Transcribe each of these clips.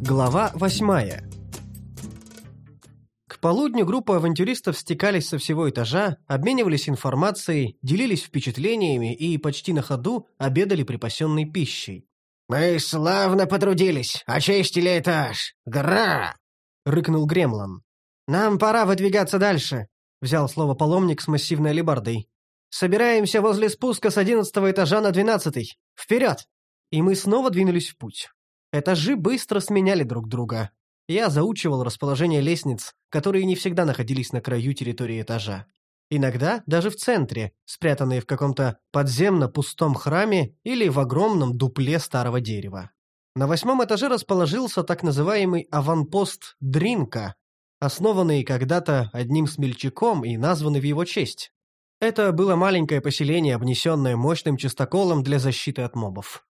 Глава восьмая. К полудню группа авантюристов стекались со всего этажа, обменивались информацией, делились впечатлениями и почти на ходу обедали припасенной пищей. «Мы славно потрудились, очистили этаж! Гра!» — рыкнул Гремлан. «Нам пора выдвигаться дальше», — взял слово паломник с массивной алебардой. «Собираемся возле спуска с одиннадцатого этажа на двенадцатый. Вперед!» И мы снова двинулись в путь. Этажи быстро сменяли друг друга. Я заучивал расположение лестниц, которые не всегда находились на краю территории этажа. Иногда даже в центре, спрятанные в каком-то подземно-пустом храме или в огромном дупле старого дерева. На восьмом этаже расположился так называемый аванпост Дринка, основанный когда-то одним смельчаком и названный в его честь. Это было маленькое поселение, обнесенное мощным чистоколом для защиты от мобов.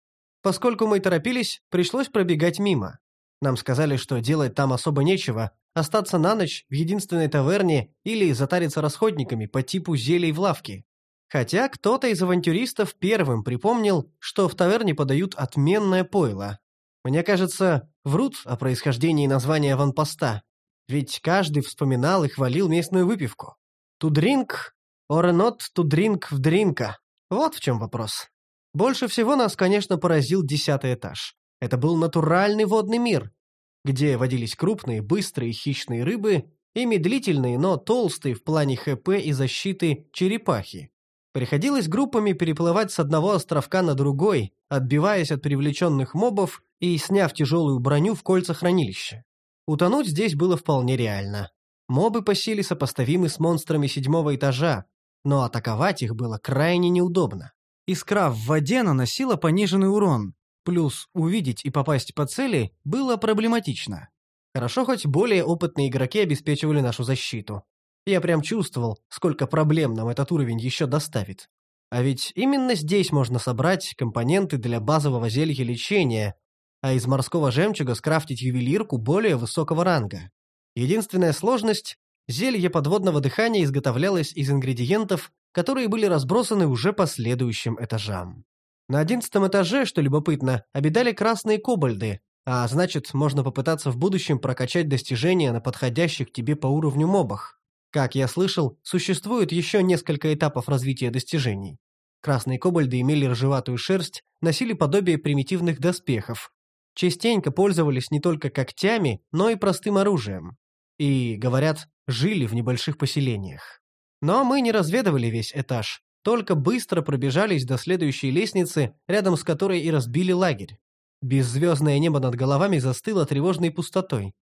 Поскольку мы торопились, пришлось пробегать мимо. Нам сказали, что делать там особо нечего, остаться на ночь в единственной таверне или затариться расходниками по типу зелий в лавке. Хотя кто-то из авантюристов первым припомнил, что в таверне подают отменное пойло. Мне кажется, врут о происхождении названия ванпоста, ведь каждый вспоминал и хвалил местную выпивку. Drink or not to drink в дринка. Вот в чем вопрос. Больше всего нас, конечно, поразил десятый этаж. Это был натуральный водный мир, где водились крупные, быстрые хищные рыбы и медлительные, но толстые в плане ХП и защиты черепахи. Приходилось группами переплывать с одного островка на другой, отбиваясь от привлеченных мобов и сняв тяжелую броню в кольца хранилища. Утонуть здесь было вполне реально. Мобы по силе сопоставимы с монстрами седьмого этажа, но атаковать их было крайне неудобно. Искра в воде наносила пониженный урон, плюс увидеть и попасть по цели было проблематично. Хорошо, хоть более опытные игроки обеспечивали нашу защиту. Я прям чувствовал, сколько проблем нам этот уровень еще доставит. А ведь именно здесь можно собрать компоненты для базового зелья лечения, а из морского жемчуга скрафтить ювелирку более высокого ранга. Единственная сложность – зелье подводного дыхания изготовлялось из ингредиентов, которые были разбросаны уже по следующим этажам. На одиннадцатом этаже, что любопытно, обитали красные кобальды, а значит, можно попытаться в будущем прокачать достижения на подходящих тебе по уровню мобах. Как я слышал, существует еще несколько этапов развития достижений. Красные кобальды имели ржеватую шерсть, носили подобие примитивных доспехов. Частенько пользовались не только когтями, но и простым оружием. И, говорят, жили в небольших поселениях. Но мы не разведывали весь этаж, только быстро пробежались до следующей лестницы, рядом с которой и разбили лагерь. Беззвездное небо над головами застыло тревожной пустотой.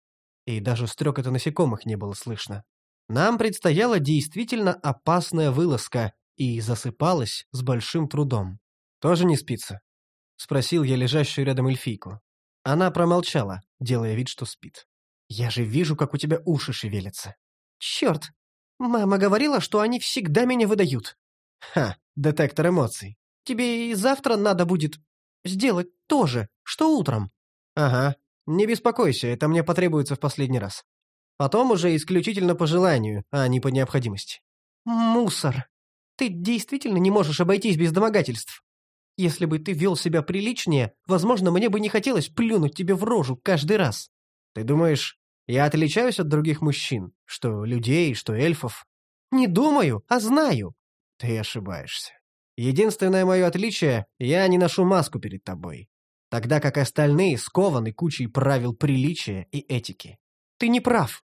И даже стрекота насекомых не было слышно. Нам предстояла действительно опасная вылазка, и засыпалась с большим трудом. «Тоже не спится?» — спросил я лежащую рядом эльфийку. Она промолчала, делая вид, что спит. «Я же вижу, как у тебя уши шевелятся». «Черт, Мама говорила, что они всегда меня выдают. Ха, детектор эмоций. Тебе и завтра надо будет сделать то же, что утром. Ага, не беспокойся, это мне потребуется в последний раз. Потом уже исключительно по желанию, а не по необходимости. Мусор. Ты действительно не можешь обойтись без домогательств. Если бы ты вел себя приличнее, возможно, мне бы не хотелось плюнуть тебе в рожу каждый раз. Ты думаешь, я отличаюсь от других мужчин, что людей, что эльфов. Не думаю, а знаю. Ты ошибаешься. Единственное мое отличие — я не ношу маску перед тобой, тогда как остальные скованы кучей правил приличия и этики. Ты не прав.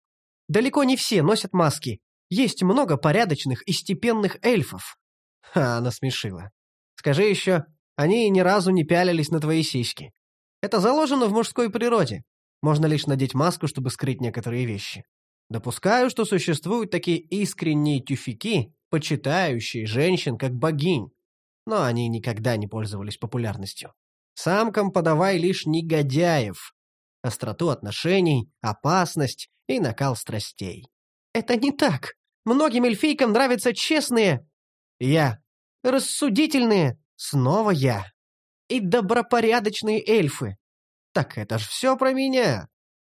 Далеко не все носят маски. Есть много порядочных и степенных эльфов. Ха, она смешила. Скажи еще, они ни разу не пялились на твои сиськи. Это заложено в мужской природе. Можно лишь надеть маску, чтобы скрыть некоторые вещи. Допускаю, что существуют такие искренние тюфяки, почитающие женщин как богинь, но они никогда не пользовались популярностью. Самкам подавай лишь негодяев, остроту отношений, опасность и накал страстей. Это не так. Многим эльфийкам нравятся честные... Я. Рассудительные. Снова я. И добропорядочные эльфы. Так это ж все про меня.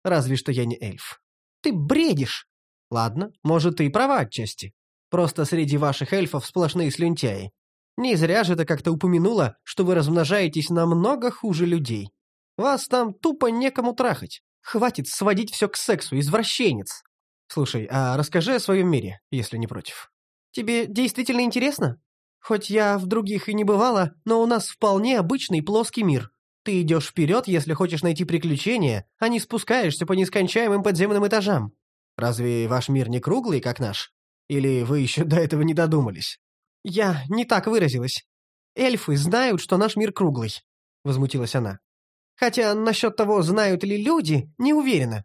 Разве что я не эльф. Ты бредишь. Ладно, может, ты и права отчасти. Просто среди ваших эльфов сплошные слюнтяи. Не зря же ты как-то упомянула, что вы размножаетесь намного хуже людей. Вас там тупо некому трахать. Хватит сводить все к сексу, извращенец. Слушай, а расскажи о своем мире, если не против. Тебе действительно интересно? Хоть я в других и не бывала, но у нас вполне обычный плоский мир. Ты идешь вперед, если хочешь найти приключения, а не спускаешься по нескончаемым подземным этажам. Разве ваш мир не круглый, как наш? Или вы еще до этого не додумались? Я не так выразилась. Эльфы знают, что наш мир круглый, возмутилась она. Хотя насчет того, знают ли люди, не уверена.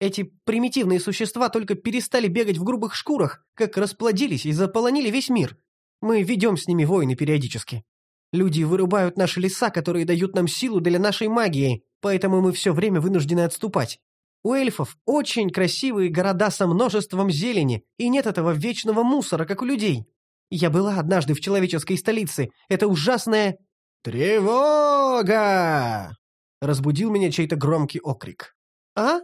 Эти примитивные существа только перестали бегать в грубых шкурах, как расплодились и заполонили весь мир. Мы ведем с ними войны периодически. Люди вырубают наши леса, которые дают нам силу для нашей магии, поэтому мы все время вынуждены отступать. У эльфов очень красивые города со множеством зелени, и нет этого вечного мусора, как у людей. Я была однажды в человеческой столице. Это ужасное... «Тревога!» Разбудил меня чей-то громкий окрик. «А?»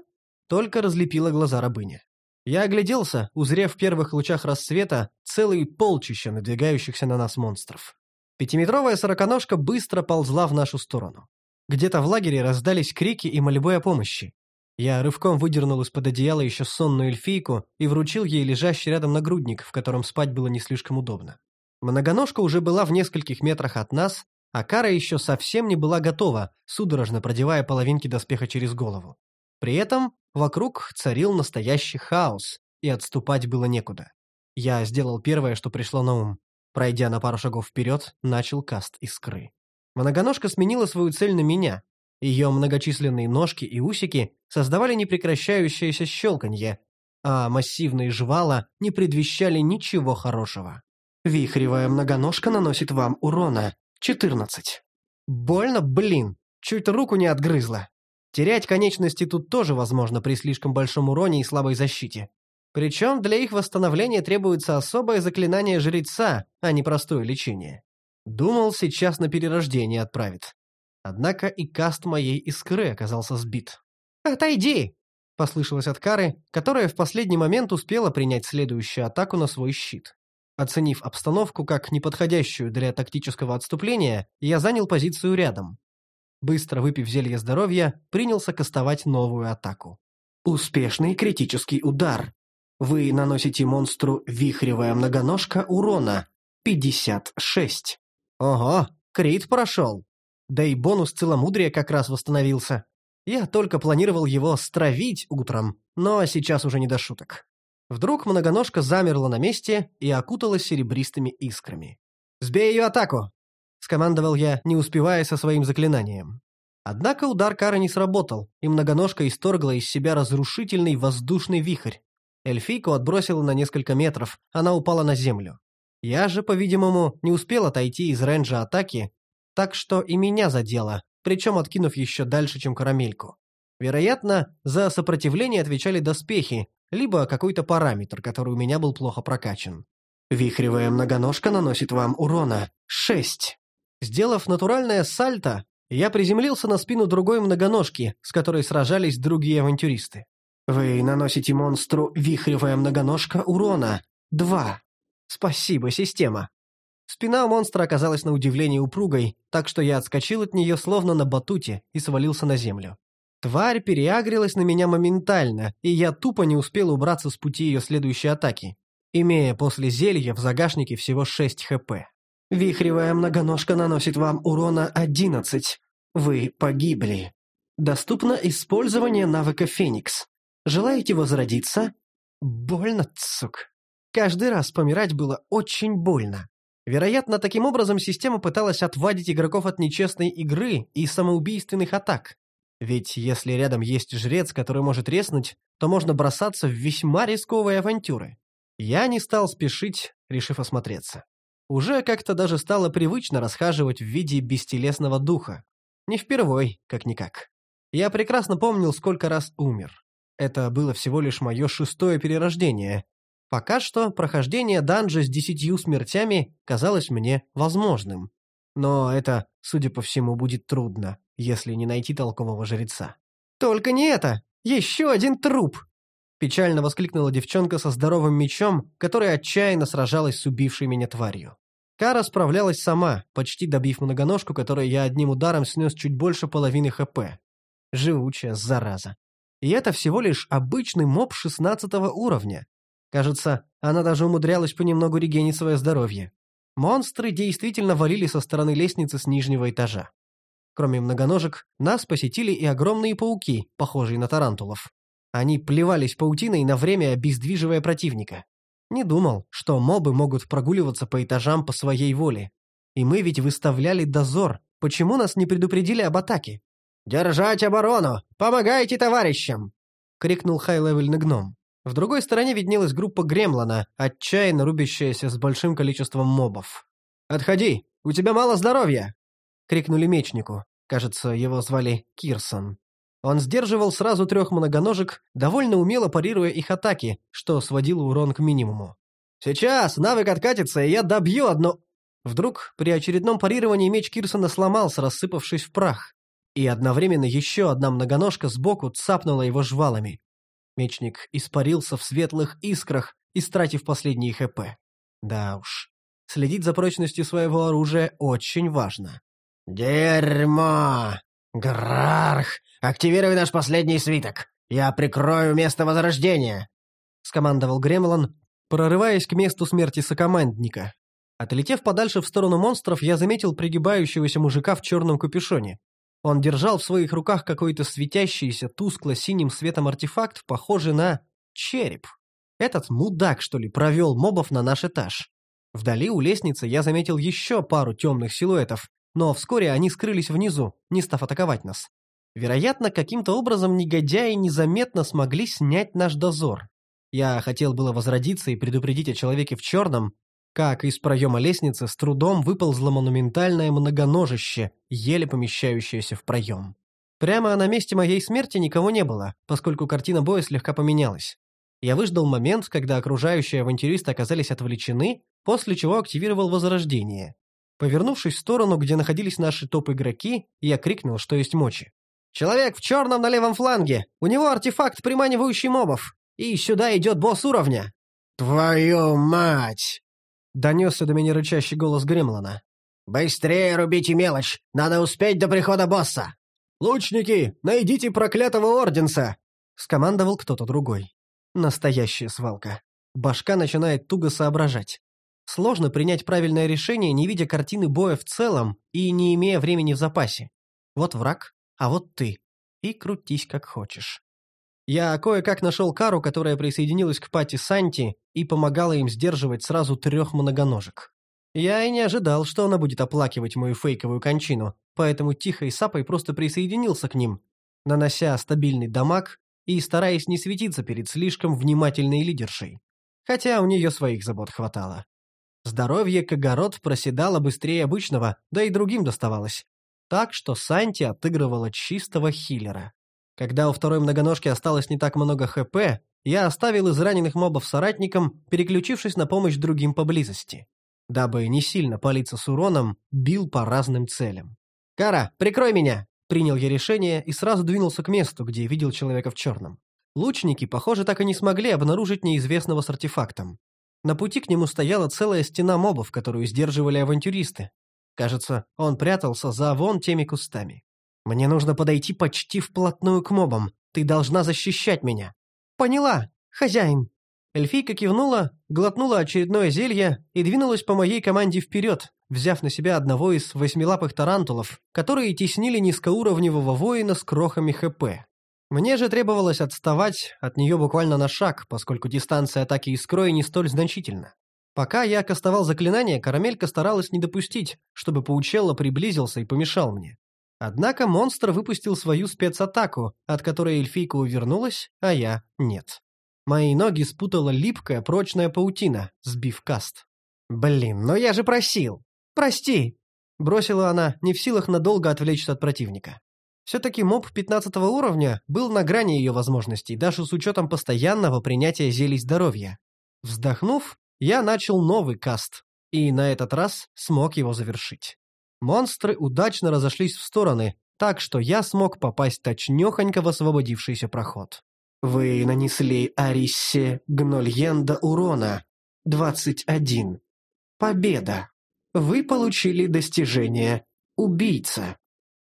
Только разлепила глаза рабыня. Я огляделся, узрев в первых лучах рассвета целый полчища надвигающихся на нас монстров. Пятиметровая сороконожка быстро ползла в нашу сторону. Где-то в лагере раздались крики и мольбы о помощи. Я рывком выдернул из-под одеяла еще сонную эльфийку и вручил ей лежащий рядом нагрудник, в котором спать было не слишком удобно. Многоножка уже была в нескольких метрах от нас, а Кара еще совсем не была готова, судорожно продевая половинки доспеха через голову. При этом вокруг царил настоящий хаос, и отступать было некуда. Я сделал первое, что пришло на ум. Пройдя на пару шагов вперед, начал каст искры. Многоножка сменила свою цель на меня. Ее многочисленные ножки и усики создавали непрекращающееся щелканье, а массивные жвала не предвещали ничего хорошего. Вихревая многоножка наносит вам урона. 14. Больно, блин. Чуть руку не отгрызла. Терять конечности тут тоже возможно при слишком большом уроне и слабой защите. Причем для их восстановления требуется особое заклинание жреца, а не простое лечение. Думал, сейчас на перерождение отправит. Однако и каст моей искры оказался сбит. «Отойди!» — послышалось от Кары, которая в последний момент успела принять следующую атаку на свой щит. Оценив обстановку как неподходящую для тактического отступления, я занял позицию рядом. Быстро выпив зелье здоровья, принялся кастовать новую атаку. Успешный критический удар. Вы наносите монстру вихревая многоножка урона. 56. Ого, крит прошел. Да и бонус целомудрия как раз восстановился. Я только планировал его стравить утром, но сейчас уже не до шуток. Вдруг многоножка замерла на месте и окуталась серебристыми искрами. «Сбей ее атаку!» — скомандовал я, не успевая со своим заклинанием. Однако удар кары не сработал, и многоножка исторгла из себя разрушительный воздушный вихрь. Эльфийку отбросила на несколько метров, она упала на землю. Я же, по-видимому, не успел отойти из рейнджа атаки, так что и меня задело, причем откинув еще дальше, чем карамельку. Вероятно, за сопротивление отвечали доспехи, либо какой-то параметр, который у меня был плохо прокачан. Вихревая многоножка наносит вам урона. 6. Сделав натуральное сальто, я приземлился на спину другой многоножки, с которой сражались другие авантюристы. Вы наносите монстру вихревая многоножка урона. 2. Спасибо, система. Спина монстра оказалась на удивление упругой, так что я отскочил от нее словно на батуте и свалился на землю. Тварь переагрилась на меня моментально, и я тупо не успел убраться с пути ее следующей атаки, имея после зелья в загашнике всего 6 хп. Вихревая многоножка наносит вам урона 11. Вы погибли. Доступно использование навыка Феникс. Желаете возродиться? Больно, цук. Каждый раз помирать было очень больно. Вероятно, таким образом система пыталась отвадить игроков от нечестной игры и самоубийственных атак. Ведь если рядом есть жрец, который может резнуть, то можно бросаться в весьма рисковые авантюры. Я не стал спешить, решив осмотреться. Уже как-то даже стало привычно расхаживать в виде бестелесного духа. Не впервой, как-никак. Я прекрасно помнил, сколько раз умер. Это было всего лишь мое шестое перерождение, Пока что прохождение данжа с десятью смертями казалось мне возможным. Но это, судя по всему, будет трудно, если не найти толкового жреца. «Только не это! Еще один труп!» Печально воскликнула девчонка со здоровым мечом, которая отчаянно сражалась с убившей меня тварью. Кара справлялась сама, почти добив многоножку, которой я одним ударом снес чуть больше половины ХП. Живучая зараза. И это всего лишь обычный моб 16 уровня. Кажется, она даже умудрялась понемногу регенить свое здоровье. Монстры действительно валили со стороны лестницы с нижнего этажа. Кроме многоножек, нас посетили и огромные пауки, похожие на тарантулов. Они плевались паутиной на время, обездвиживая противника. Не думал, что мобы могут прогуливаться по этажам по своей воле. И мы ведь выставляли дозор. Почему нас не предупредили об атаке? «Держать оборону! Помогайте товарищам!» — крикнул хай-левельный гном. В другой стороне виднелась группа Гремлана, отчаянно рубящаяся с большим количеством мобов. «Отходи! У тебя мало здоровья!» — крикнули мечнику. Кажется, его звали Кирсон. Он сдерживал сразу трех многоножек, довольно умело парируя их атаки, что сводило урон к минимуму. «Сейчас навык откатится, и я добью одно...» Вдруг при очередном парировании меч Кирсона сломался, рассыпавшись в прах, и одновременно еще одна многоножка сбоку цапнула его жвалами. Мечник испарился в светлых искрах, истратив последние ХП. Да уж, следить за прочностью своего оружия очень важно. «Дерьмо! Грарх, активируй наш последний свиток! Я прикрою место возрождения!» — скомандовал Гремлан, прорываясь к месту смерти сокомандника. Отлетев подальше в сторону монстров, я заметил пригибающегося мужика в черном капюшоне. Он держал в своих руках какой-то светящийся тускло-синим светом артефакт, похожий на череп. Этот мудак, что ли, провел мобов на наш этаж. Вдали у лестницы я заметил еще пару темных силуэтов, но вскоре они скрылись внизу, не став атаковать нас. Вероятно, каким-то образом негодяи незаметно смогли снять наш дозор. Я хотел было возродиться и предупредить о человеке в черном, как из проема лестницы с трудом выползло монументальное многоножище, еле помещающееся в проем. Прямо на месте моей смерти никого не было, поскольку картина боя слегка поменялась. Я выждал момент, когда окружающие авантюристы оказались отвлечены, после чего активировал возрождение. Повернувшись в сторону, где находились наши топ-игроки, я крикнул, что есть мочи. «Человек в черном на левом фланге! У него артефакт, приманивающий мобов! И сюда идет босс уровня!» «Твою мать!» Донесся до меня рычащий голос Гремлана. «Быстрее рубите мелочь! Надо успеть до прихода босса!» «Лучники, найдите проклятого Орденса!» — скомандовал кто-то другой. Настоящая свалка. Башка начинает туго соображать. Сложно принять правильное решение, не видя картины боя в целом и не имея времени в запасе. Вот враг, а вот ты. И крутись как хочешь. Я кое-как нашел Кару, которая присоединилась к Пати Санти и помогала им сдерживать сразу трех многоножек. Я и не ожидал, что она будет оплакивать мою фейковую кончину, поэтому тихо и сапой просто присоединился к ним, нанося стабильный дамаг и стараясь не светиться перед слишком внимательной лидершей. Хотя у нее своих забот хватало. Здоровье Кагород проседало быстрее обычного, да и другим доставалось. Так что Санти отыгрывала чистого хиллера. Когда у второй многоножки осталось не так много ХП, я оставил из раненых мобов соратникам, переключившись на помощь другим поблизости. Дабы не сильно палиться с уроном, бил по разным целям. «Кара, прикрой меня!» Принял я решение и сразу двинулся к месту, где видел человека в черном. Лучники, похоже, так и не смогли обнаружить неизвестного с артефактом. На пути к нему стояла целая стена мобов, которую сдерживали авантюристы. Кажется, он прятался за вон теми кустами. Мне нужно подойти почти вплотную к мобам. Ты должна защищать меня». «Поняла, хозяин». Эльфийка кивнула, глотнула очередное зелье и двинулась по моей команде вперед, взяв на себя одного из восьмилапых тарантулов, которые теснили низкоуровневого воина с крохами ХП. Мне же требовалось отставать от нее буквально на шаг, поскольку дистанция атаки искрой не столь значительна. Пока я кастовал заклинание, Карамелька старалась не допустить, чтобы Паучелло приблизился и помешал мне. Однако монстр выпустил свою спецатаку, от которой эльфийка увернулась, а я нет. Мои ноги спутала липкая прочная паутина, сбив каст. «Блин, но я же просил! Прости!» Бросила она, не в силах надолго отвлечься от противника. Все-таки моб 15 уровня был на грани ее возможностей, даже с учетом постоянного принятия зелий здоровья. Вздохнув, я начал новый каст, и на этот раз смог его завершить. Монстры удачно разошлись в стороны, так что я смог попасть точнёхонько в освободившийся проход. Вы нанесли Ариссе Гнольенда урона. 21. Победа. Вы получили достижение «Убийца».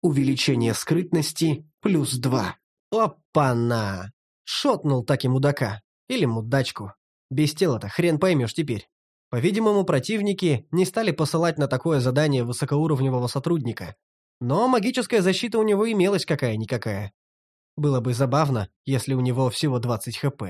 Увеличение скрытности плюс два. Опа-на! Шотнул таки мудака. Или мудачку. Без тела-то хрен поймешь теперь. По-видимому, противники не стали посылать на такое задание высокоуровневого сотрудника. Но магическая защита у него имелась какая-никакая. Было бы забавно, если у него всего 20 хп.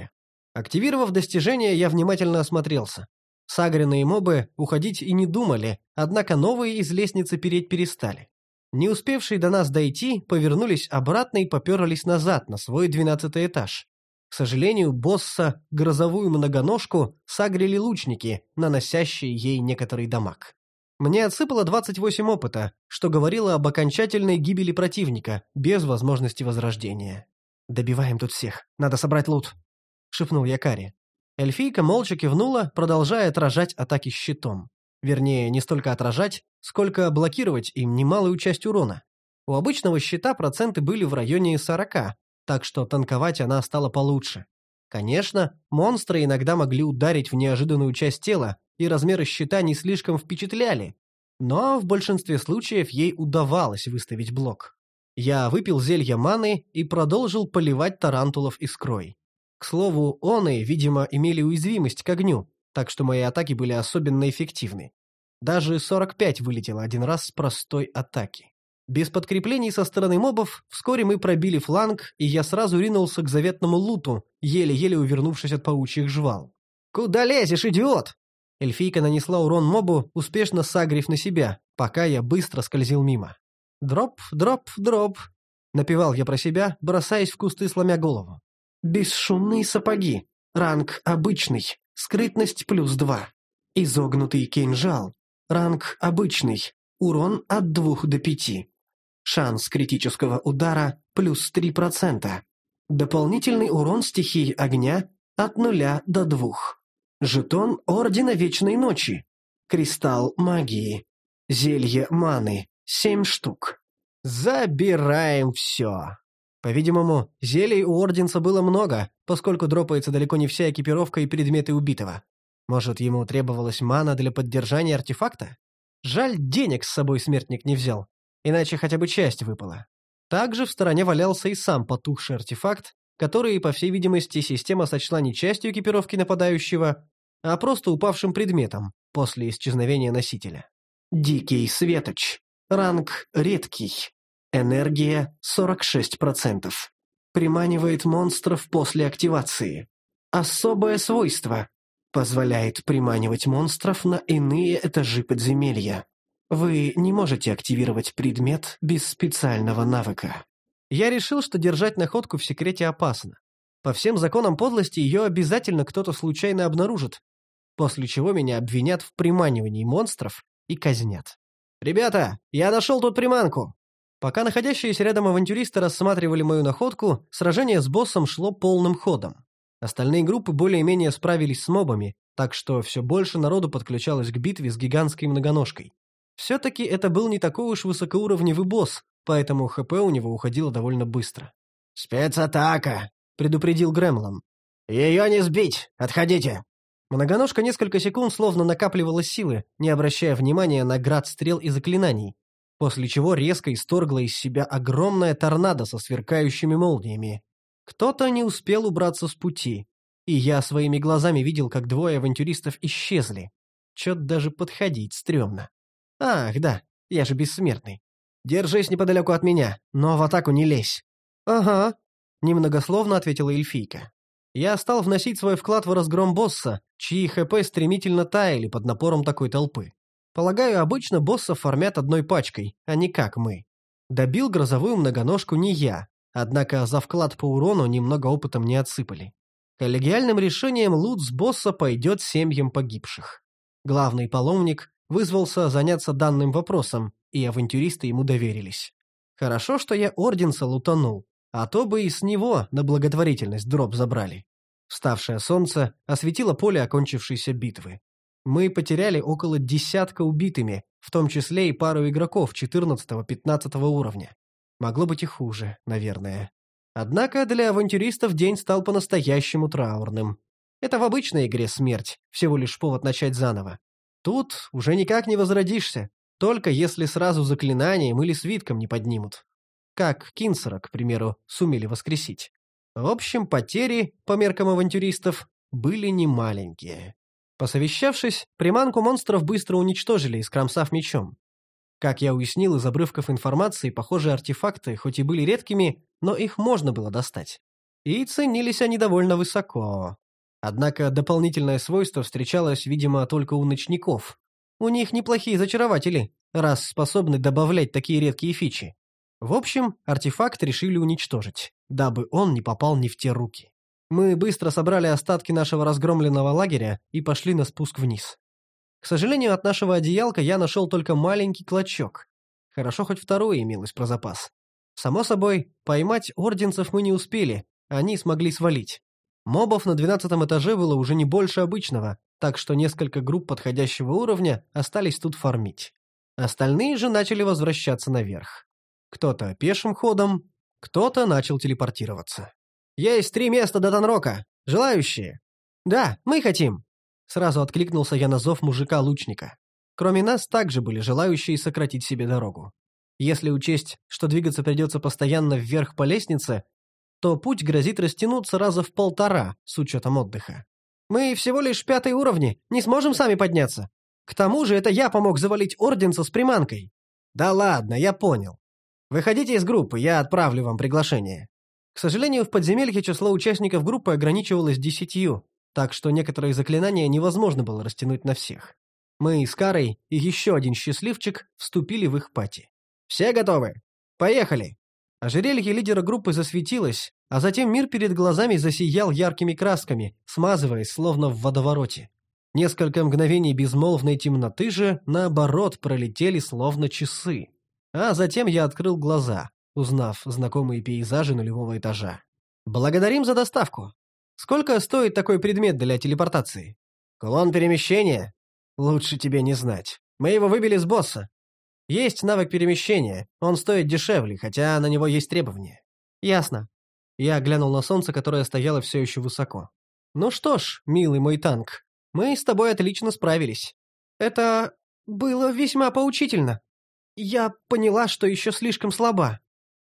Активировав достижение, я внимательно осмотрелся. Сагрины и мобы уходить и не думали, однако новые из лестницы переть перестали. Не успевшие до нас дойти, повернулись обратно и поперлись назад, на свой двенадцатый этаж. К сожалению, босса, грозовую многоножку, сагрили лучники, наносящие ей некоторый дамаг. Мне отсыпало 28 опыта, что говорило об окончательной гибели противника, без возможности возрождения. «Добиваем тут всех. Надо собрать лут», — шепнул я Кари. Эльфийка молча кивнула, продолжая отражать атаки щитом. Вернее, не столько отражать, сколько блокировать им немалую часть урона. У обычного щита проценты были в районе 40, так что танковать она стала получше. Конечно, монстры иногда могли ударить в неожиданную часть тела, и размеры щита не слишком впечатляли, но в большинстве случаев ей удавалось выставить блок. Я выпил зелье маны и продолжил поливать тарантулов искрой. К слову, оны, видимо, имели уязвимость к огню, так что мои атаки были особенно эффективны. Даже 45 вылетело один раз с простой атаки. Без подкреплений со стороны мобов вскоре мы пробили фланг, и я сразу ринулся к заветному луту, еле-еле увернувшись от паучьих жвал. «Куда лезешь, идиот?» Эльфийка нанесла урон мобу, успешно сагрив на себя, пока я быстро скользил мимо. «Дроп, дроп, дроп», — напевал я про себя, бросаясь в кусты, сломя голову. Бесшумные сапоги. Ранг обычный. Скрытность плюс два. Изогнутый кинжал. Ранг обычный. Урон от двух до пяти. Шанс критического удара плюс 3%. Дополнительный урон стихии огня от нуля до двух. Жетон Ордена Вечной Ночи. Кристалл магии. Зелье маны. Семь штук. Забираем все. По-видимому, зелий у Орденца было много, поскольку дропается далеко не вся экипировка и предметы убитого. Может, ему требовалась мана для поддержания артефакта? Жаль, денег с собой смертник не взял, иначе хотя бы часть выпала. Также в стороне валялся и сам потухший артефакт, который, по всей видимости, система сочла не частью экипировки нападающего, а просто упавшим предметом после исчезновения носителя. Дикий светоч. Ранг редкий. Энергия 46%. Приманивает монстров после активации. Особое свойство. Позволяет приманивать монстров на иные этажи подземелья. Вы не можете активировать предмет без специального навыка. Я решил, что держать находку в секрете опасно. По всем законам подлости ее обязательно кто-то случайно обнаружит, после чего меня обвинят в приманивании монстров и казнят. «Ребята, я нашел тут приманку!» Пока находящиеся рядом авантюристы рассматривали мою находку, сражение с боссом шло полным ходом. Остальные группы более-менее справились с мобами, так что все больше народу подключалось к битве с гигантской многоножкой. Все-таки это был не такой уж высокоуровневый босс, поэтому ХП у него уходило довольно быстро. «Спецатака!» — предупредил Гремлон. «Ее не сбить! Отходите!» Многоножка несколько секунд словно накапливала силы, не обращая внимания на град стрел и заклинаний, после чего резко исторгла из себя огромная торнадо со сверкающими молниями. Кто-то не успел убраться с пути, и я своими глазами видел, как двое авантюристов исчезли. Чё-то даже подходить стрёмно. Ах, да, я же бессмертный. Держись неподалеку от меня, но в атаку не лезь. Ага, немногословно ответила эльфийка. Я стал вносить свой вклад в разгром босса, чьи ХП стремительно таяли под напором такой толпы. Полагаю, обычно боссов формят одной пачкой, а не как мы. Добил грозовую многоножку не я, Однако за вклад по урону немного опытом не отсыпали. Коллегиальным решением лут с босса пойдет семьям погибших. Главный паломник вызвался заняться данным вопросом, и авантюристы ему доверились. Хорошо, что я орденца лутанул, а то бы и с него на благотворительность дроп забрали. Вставшее солнце осветило поле окончившейся битвы. Мы потеряли около десятка убитыми, в том числе и пару игроков 14-15 уровня. Могло быть и хуже, наверное. Однако для авантюристов день стал по-настоящему траурным. Это в обычной игре смерть, всего лишь повод начать заново. Тут уже никак не возродишься, только если сразу заклинанием или свитком не поднимут. Как Кинсера, к примеру, сумели воскресить. В общем, потери, по меркам авантюристов, были немаленькие. Посовещавшись, приманку монстров быстро уничтожили, искромсав мечом. Как я уяснил из обрывков информации, похожие артефакты, хоть и были редкими, но их можно было достать. И ценились они довольно высоко. Однако дополнительное свойство встречалось, видимо, только у ночников. У них неплохие зачарователи, раз способны добавлять такие редкие фичи. В общем, артефакт решили уничтожить, дабы он не попал не в те руки. Мы быстро собрали остатки нашего разгромленного лагеря и пошли на спуск вниз. К сожалению, от нашего одеялка я нашел только маленький клочок. Хорошо, хоть второе имелось про запас. Само собой, поймать орденцев мы не успели, они смогли свалить. Мобов на двенадцатом этаже было уже не больше обычного, так что несколько групп подходящего уровня остались тут фармить. Остальные же начали возвращаться наверх. Кто-то пешим ходом, кто-то начал телепортироваться. «Есть три места до Танрока. Желающие?» «Да, мы хотим», Сразу откликнулся я на зов мужика-лучника. Кроме нас также были желающие сократить себе дорогу. Если учесть, что двигаться придется постоянно вверх по лестнице, то путь грозит растянуться раза в полтора с учетом отдыха. Мы всего лишь пятый уровни, не сможем сами подняться. К тому же это я помог завалить орденца с приманкой. Да ладно, я понял. Выходите из группы, я отправлю вам приглашение. К сожалению, в подземелье число участников группы ограничивалось десятью, так что некоторые заклинания невозможно было растянуть на всех. Мы с Карой и еще один счастливчик вступили в их пати. «Все готовы? Поехали!» Ожерелье лидера группы засветилось, а затем мир перед глазами засиял яркими красками, смазываясь, словно в водовороте. Несколько мгновений безмолвной темноты же, наоборот, пролетели словно часы. А затем я открыл глаза, узнав знакомые пейзажи нулевого этажа. «Благодарим за доставку. Сколько стоит такой предмет для телепортации? Кулон перемещения? Лучше тебе не знать. Мы его выбили с босса. Есть навык перемещения. Он стоит дешевле, хотя на него есть требования. Ясно. Я глянул на солнце, которое стояло все еще высоко. Ну что ж, милый мой танк, мы с тобой отлично справились. Это было весьма поучительно. Я поняла, что еще слишком слаба,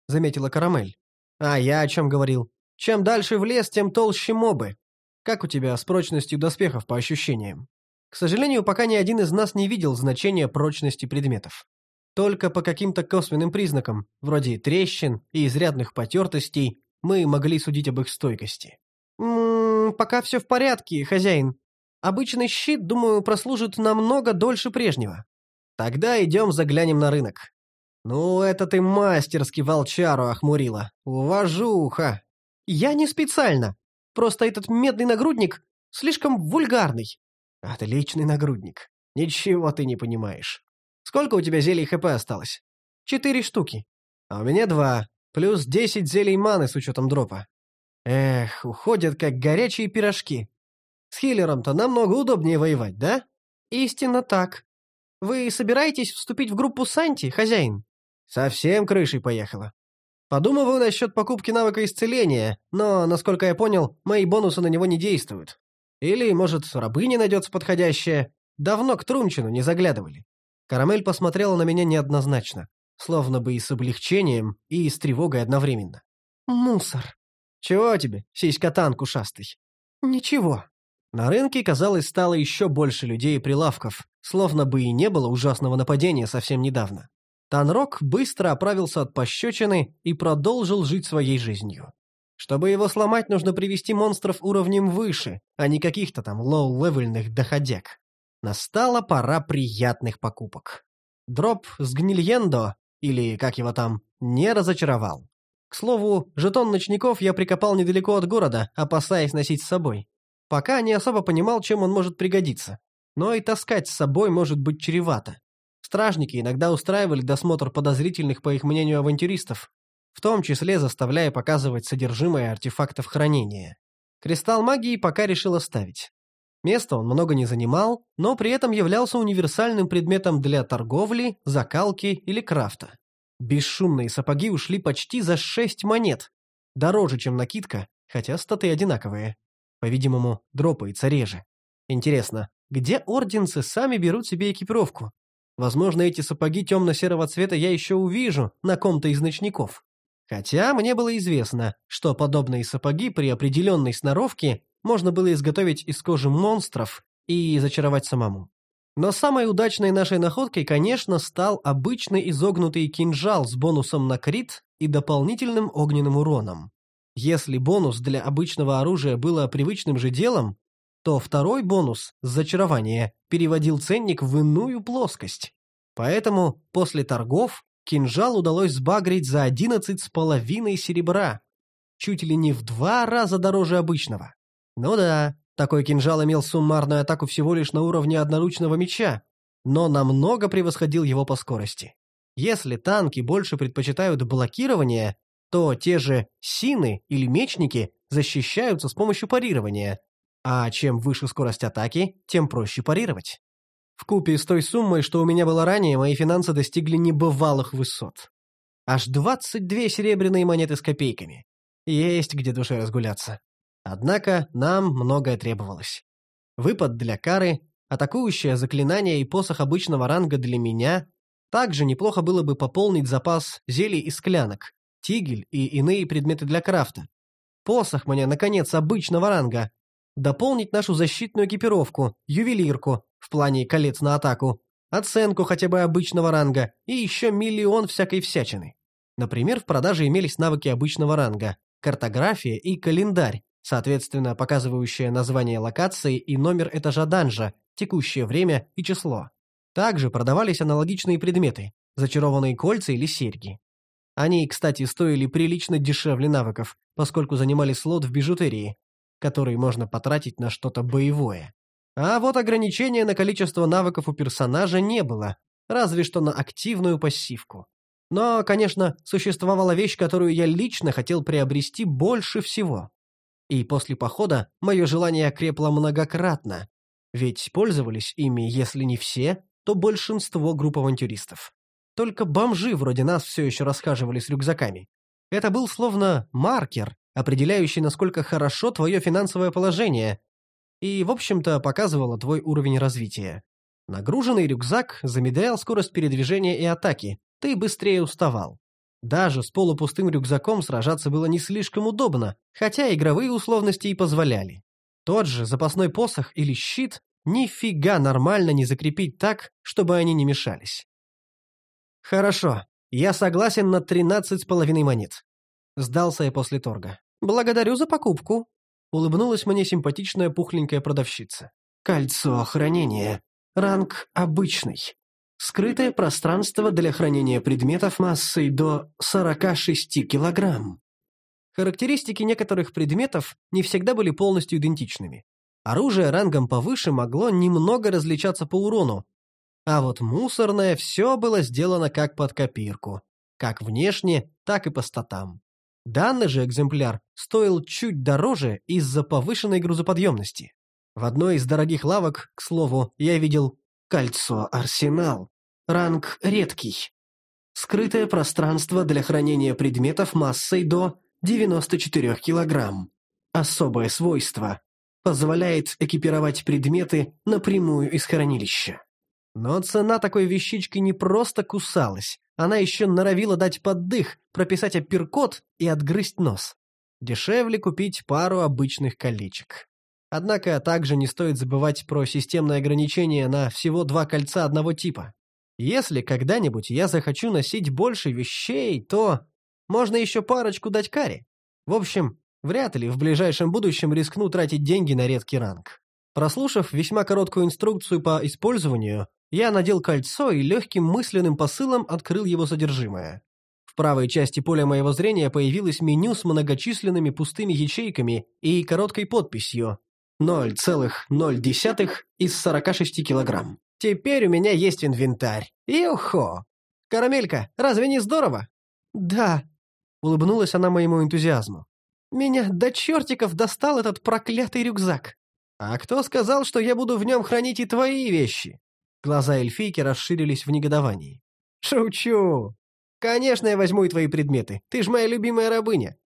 заметила Карамель. А я о чем говорил? Чем дальше в лес, тем толще мобы. Как у тебя с прочностью доспехов по ощущениям? К сожалению, пока ни один из нас не видел значения прочности предметов. Только по каким-то косвенным признакам, вроде трещин и изрядных потертостей, мы могли судить об их стойкости. «Ммм, пока все в порядке, хозяин. Обычный щит, думаю, прослужит намного дольше прежнего. Тогда идем заглянем на рынок». «Ну, это ты мастерски волчару охмурила. Уважуха!» «Я не специально. Просто этот медный нагрудник слишком вульгарный». «Отличный нагрудник. Ничего ты не понимаешь. Сколько у тебя зелий ХП осталось?» «Четыре штуки. А у меня два. Плюс десять зелий маны с учетом дропа. Эх, уходят как горячие пирожки. С хиллером-то намного удобнее воевать, да?» «Истинно так. Вы собираетесь вступить в группу Санти, хозяин?» «Совсем крышей поехала. Подумываю насчет покупки навыка исцеления, но, насколько я понял, мои бонусы на него не действуют. Или, может, рабыня найдется подходящая. Давно к Трунчину не заглядывали. Карамель посмотрела на меня неоднозначно, словно бы и с облегчением, и с тревогой одновременно. «Мусор». «Чего тебе, сиська-танк ушастый?» «Ничего». На рынке, казалось, стало еще больше людей и прилавков, словно бы и не было ужасного нападения совсем недавно. Танрок быстро оправился от пощечины и продолжил жить своей жизнью. Чтобы его сломать, нужно привести монстров уровнем выше, а не каких-то там лоу-левельных доходяг. Настала пора приятных покупок. Дроп с гнильендо, или как его там, не разочаровал. К слову, жетон ночников я прикопал недалеко от города, опасаясь носить с собой. Пока не особо понимал, чем он может пригодиться. Но и таскать с собой может быть чревато. Стражники иногда устраивали досмотр подозрительных, по их мнению, авантюристов, в том числе заставляя показывать содержимое артефактов хранения. Кристалл магии пока решил оставить. Места он много не занимал, но при этом являлся универсальным предметом для торговли, закалки или крафта. Бесшумные сапоги ушли почти за шесть монет. Дороже, чем накидка, хотя статы одинаковые. По-видимому, дропается реже. Интересно, где орденцы сами берут себе экипировку. Возможно, эти сапоги темно-серого цвета я еще увижу на ком-то из ночников. Хотя мне было известно, что подобные сапоги при определенной сноровке можно было изготовить из кожи монстров и зачаровать самому. Но самой удачной нашей находкой, конечно, стал обычный изогнутый кинжал с бонусом на крит и дополнительным огненным уроном. Если бонус для обычного оружия было привычным же делом, то второй бонус с зачарования переводил ценник в иную плоскость. Поэтому после торгов кинжал удалось сбагрить за одиннадцать с половиной серебра, чуть ли не в два раза дороже обычного. Ну да, такой кинжал имел суммарную атаку всего лишь на уровне одноручного меча, но намного превосходил его по скорости. Если танки больше предпочитают блокирование, то те же сины или мечники защищаются с помощью парирования, а чем выше скорость атаки, тем проще парировать. В купе с той суммой, что у меня было ранее, мои финансы достигли небывалых высот. Аж 22 серебряные монеты с копейками. Есть где душе разгуляться. Однако нам многое требовалось. Выпад для кары, атакующее заклинание и посох обычного ранга для меня. Также неплохо было бы пополнить запас зелий и склянок, тигель и иные предметы для крафта. Посох мне, наконец, обычного ранга. Дополнить нашу защитную экипировку, ювелирку, в плане колец на атаку, оценку хотя бы обычного ранга и еще миллион всякой всячины. Например, в продаже имелись навыки обычного ранга, картография и календарь, соответственно, показывающие название локации и номер этажа данжа, текущее время и число. Также продавались аналогичные предметы, зачарованные кольца или серьги. Они, кстати, стоили прилично дешевле навыков, поскольку занимали слот в бижутерии, который можно потратить на что-то боевое. А вот ограничения на количество навыков у персонажа не было, разве что на активную пассивку. Но, конечно, существовала вещь, которую я лично хотел приобрести больше всего. И после похода мое желание окрепло многократно, ведь пользовались ими, если не все, то большинство групп авантюристов. Только бомжи вроде нас все еще расхаживали с рюкзаками. Это был словно маркер, определяющий, насколько хорошо твое финансовое положение, и, в общем-то, показывало твой уровень развития. Нагруженный рюкзак замедлял скорость передвижения и атаки, ты быстрее уставал. Даже с полупустым рюкзаком сражаться было не слишком удобно, хотя игровые условности и позволяли. Тот же запасной посох или щит нифига нормально не закрепить так, чтобы они не мешались. Хорошо, я согласен на тринадцать с половиной монет. Сдался я после торга. Благодарю за покупку. Улыбнулась мне симпатичная пухленькая продавщица. Кольцо хранения. Ранг обычный. Скрытое пространство для хранения предметов массой до 46 килограмм. Характеристики некоторых предметов не всегда были полностью идентичными. Оружие рангом повыше могло немного различаться по урону, а вот мусорное все было сделано как под копирку, как внешне, так и по статам. Данный же экземпляр стоил чуть дороже из-за повышенной грузоподъемности. В одной из дорогих лавок, к слову, я видел «Кольцо Арсенал». Ранг редкий. Скрытое пространство для хранения предметов массой до 94 килограмм. Особое свойство. Позволяет экипировать предметы напрямую из хранилища. Но цена такой вещички не просто кусалась, она еще норовила дать поддых, прописать апперкот и отгрызть нос. Дешевле купить пару обычных колечек. Однако также не стоит забывать про системное ограничение на всего два кольца одного типа. Если когда-нибудь я захочу носить больше вещей, то можно еще парочку дать каре. В общем, вряд ли в ближайшем будущем рискну тратить деньги на редкий ранг. Прослушав весьма короткую инструкцию по использованию, я надел кольцо и легким мысленным посылом открыл его содержимое. В правой части поля моего зрения появилось меню с многочисленными пустыми ячейками и короткой подписью 0,0 из 46 килограмм. Теперь у меня есть инвентарь. Юхо! Карамелька, разве не здорово? Да. Улыбнулась она моему энтузиазму. Меня до чертиков достал этот проклятый рюкзак. А кто сказал, что я буду в нем хранить и твои вещи? Глаза эльфийки расширились в негодовании. Шучу. Конечно, я возьму и твои предметы. Ты ж моя любимая рабыня.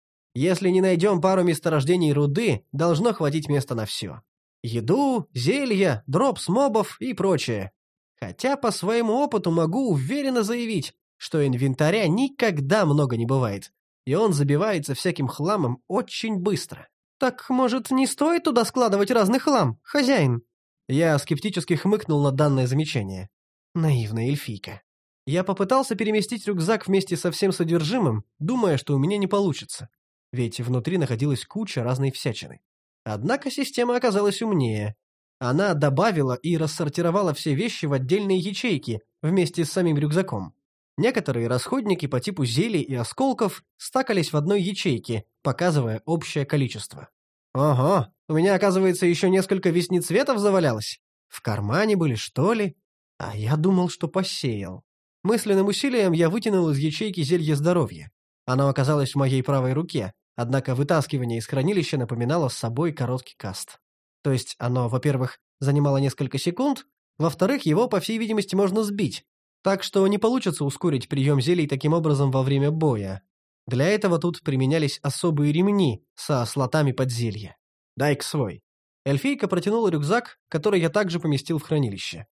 Если не найдем пару месторождений руды, должно хватить места на все. Еду, зелья, дроп с мобов и прочее. Хотя по своему опыту могу уверенно заявить, что инвентаря никогда много не бывает, и он забивается всяким хламом очень быстро. «Так, может, не стоит туда складывать разный хлам, хозяин?» Я скептически хмыкнул на данное замечание. Наивная эльфийка. Я попытался переместить рюкзак вместе со всем содержимым, думая, что у меня не получится. Ведь внутри находилась куча разной всячины. Однако система оказалась умнее. Она добавила и рассортировала все вещи в отдельные ячейки вместе с самим рюкзаком. Некоторые расходники по типу зелий и осколков стакались в одной ячейке, показывая общее количество. Ого, у меня, оказывается, еще несколько веснецветов завалялось. В кармане были, что ли? А я думал, что посеял. Мысленным усилием я вытянул из ячейки зелье здоровья. Оно оказалось в моей правой руке, однако вытаскивание из хранилища напоминало с собой короткий каст. То есть оно, во-первых, занимало несколько секунд, во-вторых, его, по всей видимости, можно сбить, так что не получится ускорить прием зелий таким образом во время боя. Для этого тут применялись особые ремни со слотами под зелье. Дай-ка свой. Эльфийка протянула рюкзак, который я также поместил в хранилище.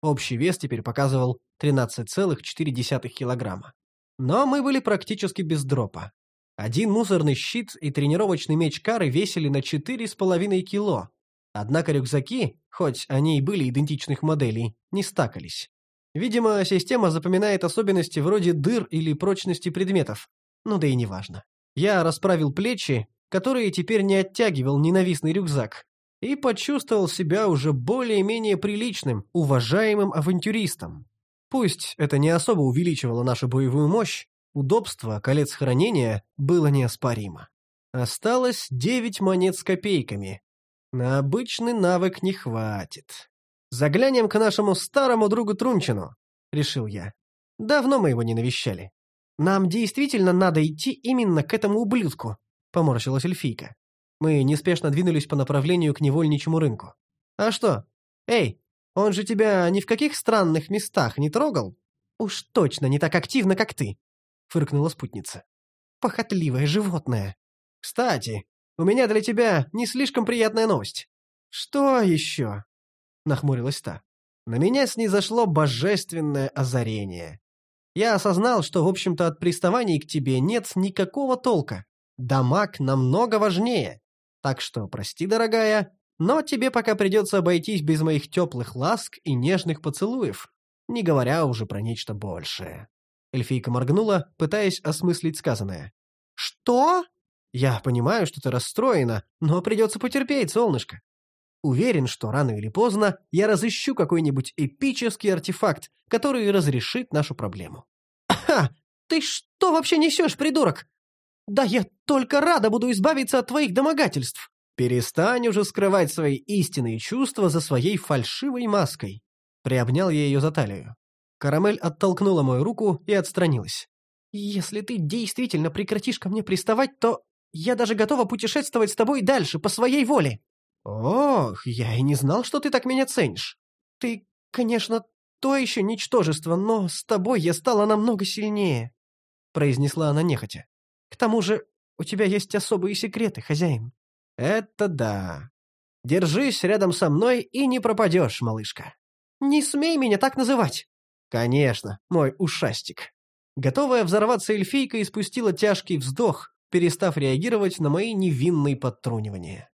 Общий вес теперь показывал 13,4 килограмма. Но мы были практически без дропа. Один мусорный щит и тренировочный меч Кары весили на 4,5 кило. Однако рюкзаки, хоть они и были идентичных моделей, не стакались. Видимо, система запоминает особенности вроде дыр или прочности предметов. Ну да и неважно. Я расправил плечи, которые теперь не оттягивал ненавистный рюкзак, и почувствовал себя уже более-менее приличным, уважаемым авантюристом. Пусть это не особо увеличивало нашу боевую мощь, удобство колец хранения было неоспоримо. Осталось девять монет с копейками. На обычный навык не хватит. «Заглянем к нашему старому другу Трунчину», — решил я. «Давно мы его не навещали». «Нам действительно надо идти именно к этому ублюдку», — поморщилась эльфийка. Мы неспешно двинулись по направлению к невольничьему рынку. «А что? Эй, он же тебя ни в каких странных местах не трогал?» «Уж точно не так активно, как ты», — фыркнула спутница. «Похотливое животное». «Кстати, у меня для тебя не слишком приятная новость». «Что еще?» нахмурилась та. На меня снизошло божественное озарение. Я осознал, что, в общем-то, от приставаний к тебе нет никакого толка. Дамаг намного важнее. Так что, прости, дорогая, но тебе пока придется обойтись без моих теплых ласк и нежных поцелуев, не говоря уже про нечто большее». Эльфийка моргнула, пытаясь осмыслить сказанное. «Что?» «Я понимаю, что ты расстроена, но придется потерпеть, солнышко. Уверен, что рано или поздно я разыщу какой-нибудь эпический артефакт, который разрешит нашу проблему. «Ха! Ты что вообще несешь, придурок? Да я только рада буду избавиться от твоих домогательств!» «Перестань уже скрывать свои истинные чувства за своей фальшивой маской!» Приобнял я ее за талию. Карамель оттолкнула мою руку и отстранилась. «Если ты действительно прекратишь ко мне приставать, то я даже готова путешествовать с тобой дальше, по своей воле!» «Ох, я и не знал, что ты так меня ценишь. Ты, конечно, то еще ничтожество, но с тобой я стала намного сильнее», — произнесла она нехотя. «К тому же у тебя есть особые секреты, хозяин». «Это да. Держись рядом со мной и не пропадешь, малышка». «Не смей меня так называть!» «Конечно, мой ушастик». Готовая взорваться эльфийка испустила тяжкий вздох, перестав реагировать на мои невинные подтрунивания.